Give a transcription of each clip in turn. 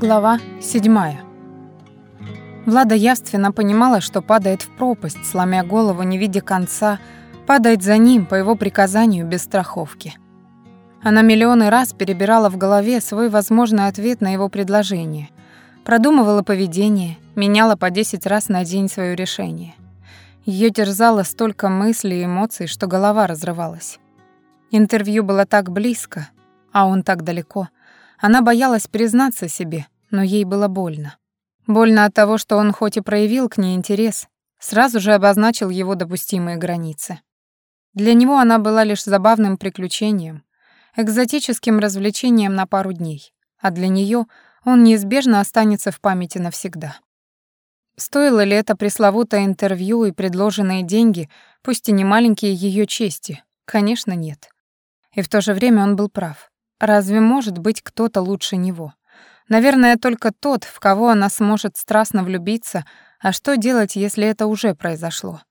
Глава 7. Влада явственно понимала, что падает в пропасть, сломя голову, не видя конца, падает за ним по его приказанию без страховки. Она миллионы раз перебирала в голове свой возможный ответ на его предложение, продумывала поведение, меняла по 10 раз на день свое решение. Ее терзало столько мыслей и эмоций, что голова разрывалась. Интервью было так близко, а он так далеко — она боялась признаться себе, но ей было больно. Больно от того, что он хоть и проявил к ней интерес, сразу же обозначил его допустимые границы. Для него она была лишь забавным приключением, экзотическим развлечением на пару дней, а для нее он неизбежно останется в памяти навсегда. Стоило ли это пресловутое интервью и предложенные деньги, пусть и не маленькие ее чести? Конечно, нет. И в то же время он был прав. Разве может быть кто-то лучше него? Наверное, только тот, в кого она сможет страстно влюбиться, а что делать, если это уже произошло?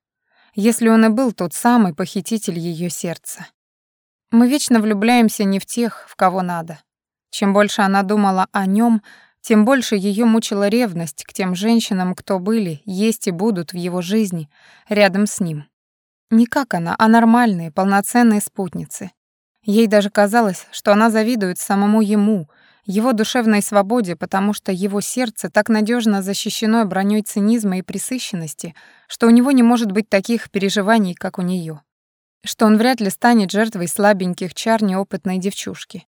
Если он и был тот самый похититель ее сердца. Мы вечно влюбляемся не в тех, в кого надо. Чем больше она думала о нем, тем больше ее мучила ревность к тем женщинам, кто были, есть и будут в его жизни, рядом с ним. Не как она, а нормальные, полноценные спутницы. Ей даже казалось, что она завидует самому ему, его душевной свободе, потому что его сердце так надежно защищено броней цинизма и пресыщенности, что у него не может быть таких переживаний, как у нее, что он вряд ли станет жертвой слабеньких чар неопытной девчушки.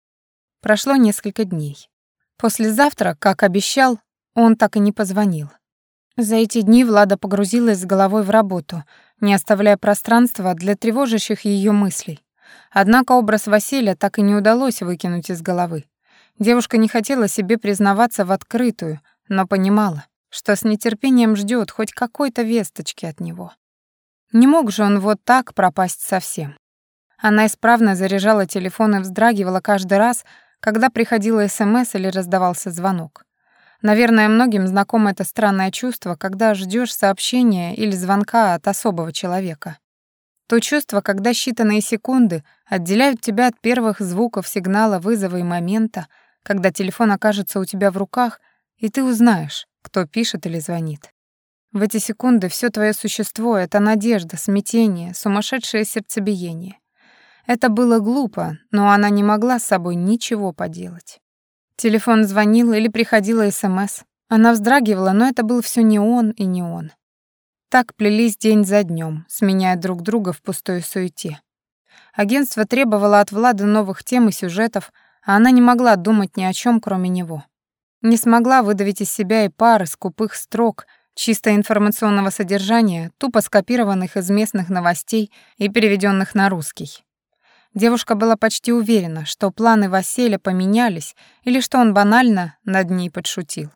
Прошло несколько дней. Послезавтра, как обещал, он так и не позвонил. За эти дни Влада погрузилась с головой в работу, не оставляя пространства для тревожащих ее мыслей. Однако образ Василия так и не удалось выкинуть из головы. Девушка не хотела себе признаваться в открытую, но понимала, что с нетерпением ждет хоть какой-то весточки от него. Не мог же он вот так пропасть совсем. Она исправно заряжала телефон и вздрагивала каждый раз, когда приходила СМС или раздавался звонок. Наверное, многим знакомо это странное чувство, когда ждешь сообщения или звонка от особого человека. То чувство, когда считанные секунды отделяют тебя от первых звуков сигнала вызова и момента, когда телефон окажется у тебя в руках, и ты узнаешь, кто пишет или звонит. В эти секунды все твое существо — это надежда, смятение, сумасшедшее сердцебиение. Это было глупо, но она не могла с собой ничего поделать. Телефон звонил или приходила СМС. Она вздрагивала, но это был все не он и не он. Так плелись день за днем, сменяя друг друга в пустой суете. Агентство требовало от Влады новых тем и сюжетов, а она не могла думать ни о чем, кроме него. Не смогла выдавить из себя и пары скупых строк, чисто информационного содержания, тупо скопированных из местных новостей и переведенных на русский. Девушка была почти уверена, что планы Василия поменялись или что он банально над ней подшутил.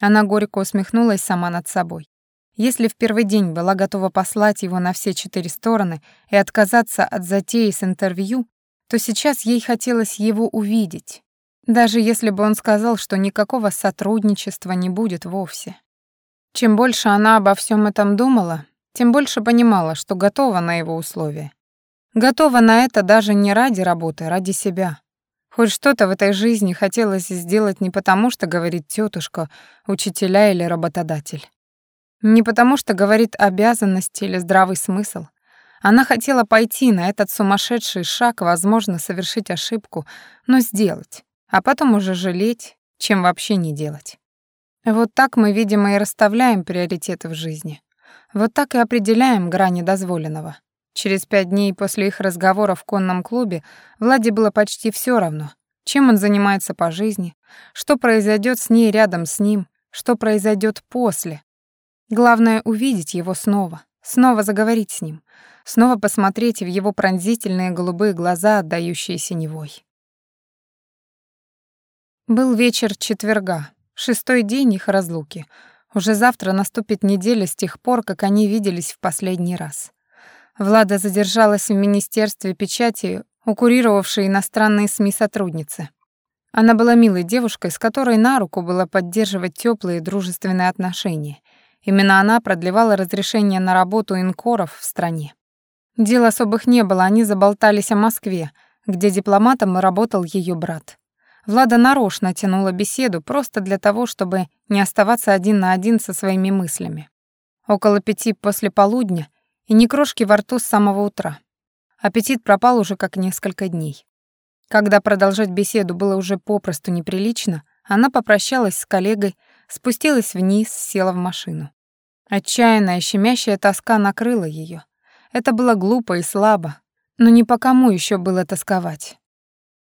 Она горько усмехнулась сама над собой. Если в первый день была готова послать его на все четыре стороны и отказаться от затеи с интервью, то сейчас ей хотелось его увидеть, даже если бы он сказал, что никакого сотрудничества не будет вовсе. Чем больше она обо всем этом думала, тем больше понимала, что готова на его условия. Готова на это даже не ради работы, а ради себя. Хоть что-то в этой жизни хотелось сделать не потому, что говорит тетушка, учителя или работодатель. Не потому, что говорит обязанность или здравый смысл. Она хотела пойти на этот сумасшедший шаг, возможно, совершить ошибку, но сделать, а потом уже жалеть, чем вообще не делать. Вот так мы, видимо, и расставляем приоритеты в жизни. Вот так и определяем грани дозволенного. Через пять дней после их разговора в конном клубе Владе было почти все равно, чем он занимается по жизни, что произойдет с ней рядом с ним, что произойдет после, Главное — увидеть его снова, снова заговорить с ним, снова посмотреть в его пронзительные голубые глаза, отдающие синевой. Был вечер четверга, шестой день их разлуки. Уже завтра наступит неделя с тех пор, как они виделись в последний раз. Влада задержалась в Министерстве печати, у курировавшей иностранные СМИ сотрудницы. Она была милой девушкой, с которой на руку было поддерживать теплые дружественные отношения — Именно она продлевала разрешение на работу инкоров в стране. Дел особых не было, они заболтались о Москве, где дипломатом работал ее брат. Влада нарочно тянула беседу просто для того, чтобы не оставаться один на один со своими мыслями. Около пяти после полудня и ни крошки во рту с самого утра. Аппетит пропал уже как несколько дней. Когда продолжать беседу было уже попросту неприлично, она попрощалась с коллегой, спустилась вниз, села в машину. Отчаянная, щемящая тоска накрыла ее. Это было глупо и слабо, но ни по кому еще было тосковать.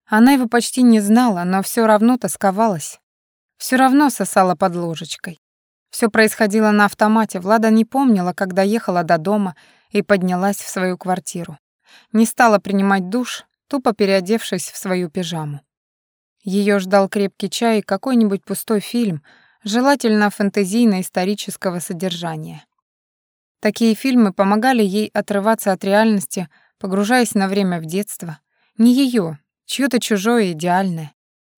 Она его почти не знала, но все равно тосковалась. Все равно сосала под ложечкой. Все происходило на автомате. Влада не помнила, когда ехала до дома и поднялась в свою квартиру. Не стала принимать душ, тупо переодевшись в свою пижаму. Ее ждал крепкий чай и какой-нибудь пустой фильм, желательно фэнтезийно-исторического содержания. Такие фильмы помогали ей отрываться от реальности, погружаясь на время в детство. Не ее, чьё-то чужое идеальное.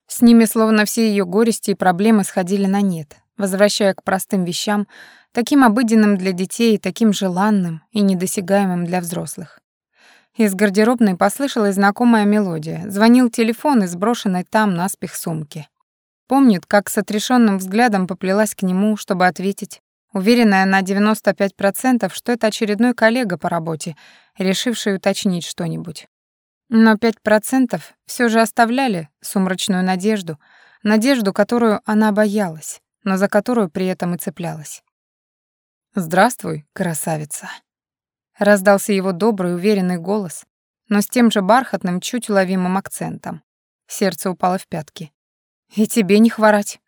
С ними словно все ее горести и проблемы сходили на нет, возвращая к простым вещам, таким обыденным для детей и таким желанным и недосягаемым для взрослых. Из гардеробной послышалась знакомая мелодия. Звонил телефон из брошенной там наспех сумки. Помнит, как с отрешенным взглядом поплелась к нему, чтобы ответить, уверенная на 95%, что это очередной коллега по работе, решивший уточнить что-нибудь. Но 5% все же оставляли сумрачную надежду, надежду, которую она боялась, но за которую при этом и цеплялась. «Здравствуй, красавица!» Раздался его добрый, уверенный голос, но с тем же бархатным, чуть уловимым акцентом. Сердце упало в пятки. «И тебе не хворать!»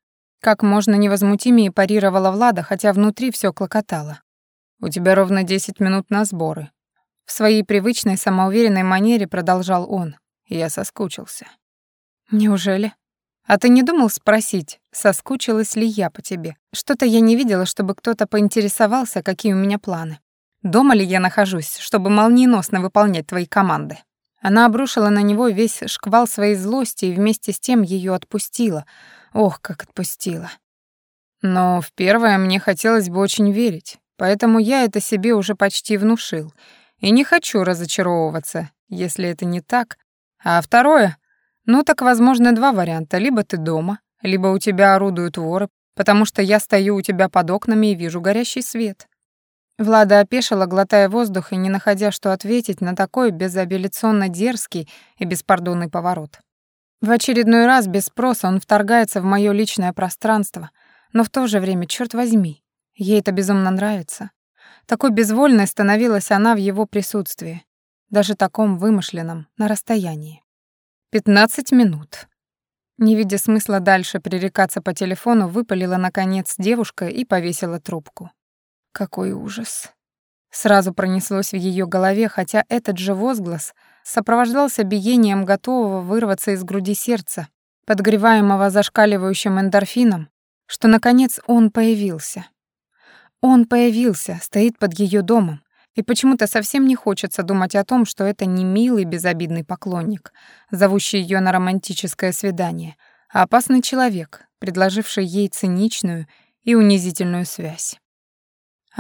Как можно невозмутимее парировала Влада, хотя внутри все клокотало. «У тебя ровно десять минут на сборы. В своей привычной самоуверенной манере продолжал он. Я соскучился. Неужели? А ты не думал спросить, соскучилась ли я по тебе? Что-то я не видела, чтобы кто-то поинтересовался, какие у меня планы. Дома ли я нахожусь, чтобы молниеносно выполнять твои команды? Она обрушила на него весь шквал своей злости и вместе с тем ее отпустила. Ох, как отпустила. Но в первое мне хотелось бы очень верить, поэтому я это себе уже почти внушил — и не хочу разочаровываться, если это не так. А второе? Ну так, возможно, два варианта. Либо ты дома, либо у тебя орудуют воры, потому что я стою у тебя под окнами и вижу горящий свет. Влада опешила, глотая воздух и не находя, что ответить на такой безапелляционно дерзкий и беспардонный поворот. В очередной раз без спроса он вторгается в моё личное пространство, но в то же время, чёрт возьми, ей это безумно нравится. Такой безвольной становилась она в его присутствии, даже таком вымышленном, на расстоянии. «Пятнадцать минут». Не видя смысла дальше пререкаться по телефону, выпалила, наконец, девушка и повесила трубку. Какой ужас. Сразу пронеслось в ее голове, хотя этот же возглас сопровождался биением готового вырваться из груди сердца, подгреваемого зашкаливающим эндорфином, что, наконец, он появился. Он появился, стоит под ее домом, и почему-то совсем не хочется думать о том, что это не милый безобидный поклонник, зовущий ее на романтическое свидание, а опасный человек, предложивший ей циничную и унизительную связь.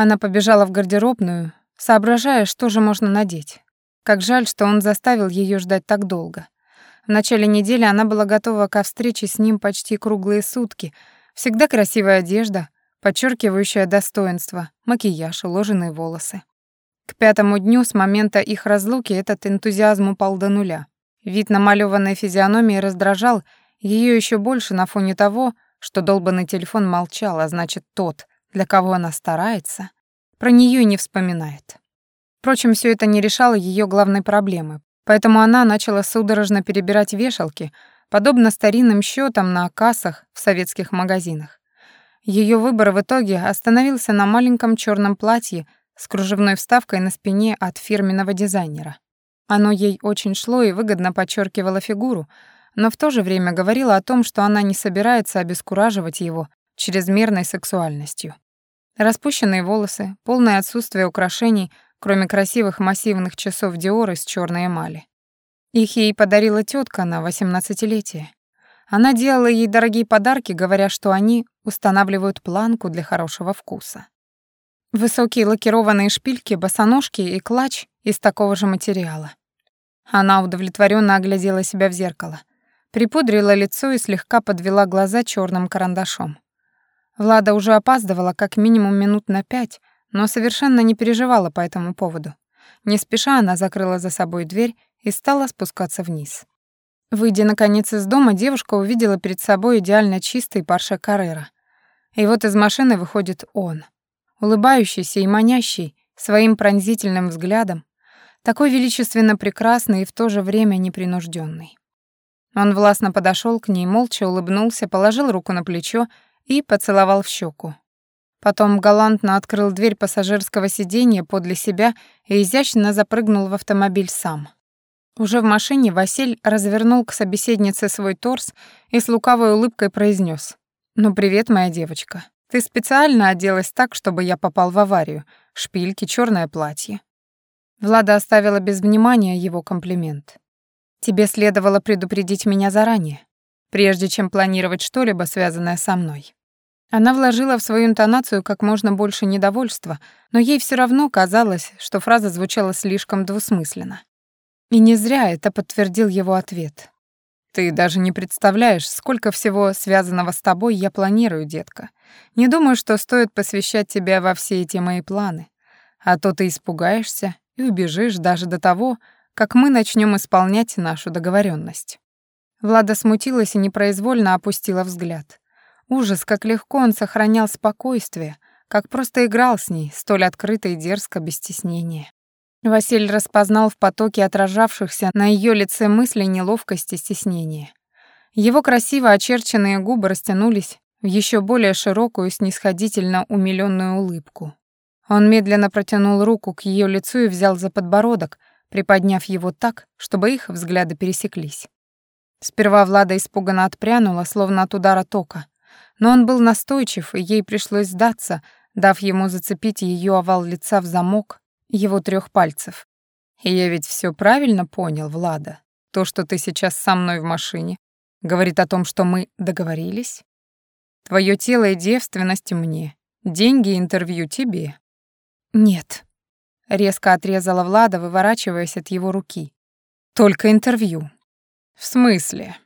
Она побежала в гардеробную, соображая, что же можно надеть. Как жаль, что он заставил ее ждать так долго. В начале недели она была готова ко встрече с ним почти круглые сутки, всегда красивая одежда — подчеркивающая достоинство, макияж, уложенные волосы. К пятому дню с момента их разлуки этот энтузиазм упал до нуля. Вид намалёванной физиономии раздражал ее еще больше на фоне того, что долбанный телефон молчал, а значит, тот, для кого она старается, про нее не вспоминает. Впрочем, все это не решало ее главной проблемы, поэтому она начала судорожно перебирать вешалки, подобно старинным счетам на кассах в советских магазинах. Ее выбор в итоге остановился на маленьком черном платье с кружевной вставкой на спине от фирменного дизайнера. Оно ей очень шло и выгодно подчеркивало фигуру, но в то же время говорило о том, что она не собирается обескураживать его чрезмерной сексуальностью. Распущенные волосы, полное отсутствие украшений, кроме красивых массивных часов Диор из черной эмали. Их ей подарила тетка на восемнадцатилетие. Она делала ей дорогие подарки, говоря, что они устанавливают планку для хорошего вкуса. Высокие лакированные шпильки, босоножки и клатч из такого же материала. Она удовлетворенно оглядела себя в зеркало. Припудрила лицо и слегка подвела глаза черным карандашом. Влада уже опаздывала как минимум минут на пять, но совершенно не переживала по этому поводу. Не спеша она закрыла за собой дверь и стала спускаться вниз. Выйдя, наконец, из дома, девушка увидела перед собой идеально чистый Порше Каррера. И вот из машины выходит он. Улыбающийся и манящий, своим пронзительным взглядом, такой величественно прекрасный и в то же время непринужденный. Он властно подошел к ней, молча улыбнулся, положил руку на плечо и поцеловал в щеку. Потом галантно открыл дверь пассажирского сиденья подле себя и изящно запрыгнул в автомобиль сам. Уже в машине Василь развернул к собеседнице свой торс и с лукавой улыбкой произнес: «Ну, привет, моя девочка. Ты специально оделась так, чтобы я попал в аварию. Шпильки, черное платье». Влада оставила без внимания его комплимент. «Тебе следовало предупредить меня заранее, прежде чем планировать что-либо, связанное со мной». Она вложила в свою интонацию как можно больше недовольства, но ей все равно казалось, что фраза звучала слишком двусмысленно. И не зря это подтвердил его ответ. «Ты даже не представляешь, сколько всего связанного с тобой я планирую, детка. Не думаю, что стоит посвящать тебя во все эти мои планы. А то ты испугаешься и убежишь даже до того, как мы начнем исполнять нашу договоренность. Влада смутилась и непроизвольно опустила взгляд. Ужас, как легко он сохранял спокойствие, как просто играл с ней, столь открыто и дерзко, без стеснения. Василь распознал в потоке отражавшихся на ее лице мыслей неловкости и стеснения. Его красиво очерченные губы растянулись в еще более широкую, снисходительно умилённую улыбку. Он медленно протянул руку к ее лицу и взял за подбородок, приподняв его так, чтобы их взгляды пересеклись. Сперва Влада испуганно отпрянула, словно от удара тока, но он был настойчив, и ей пришлось сдаться, дав ему зацепить ее овал лица в замок его трех пальцев. И я ведь все правильно понял, Влада. То, что ты сейчас со мной в машине, говорит о том, что мы договорились. Твое тело и девственность мне, деньги и интервью тебе. Нет. Резко отрезала Влада, выворачиваясь от его руки. Только интервью. В смысле?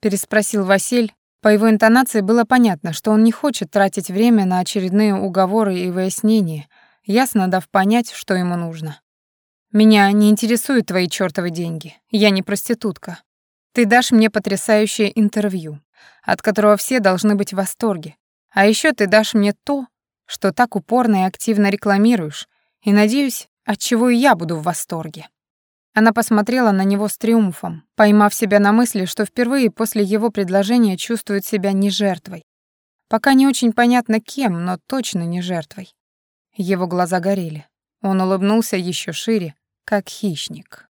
переспросил Василь, по его интонации было понятно, что он не хочет тратить время на очередные уговоры и выяснения, ясно дав понять, что ему нужно. «Меня не интересуют твои чёртовы деньги. Я не проститутка. Ты дашь мне потрясающее интервью, от которого все должны быть в восторге. А ещё ты дашь мне то, что так упорно и активно рекламируешь, и, надеюсь, от чего и я буду в восторге». Она посмотрела на него с триумфом, поймав себя на мысли, что впервые после его предложения чувствует себя не жертвой. Пока не очень понятно кем, но точно не жертвой. Его глаза горели. Он улыбнулся еще шире, как хищник.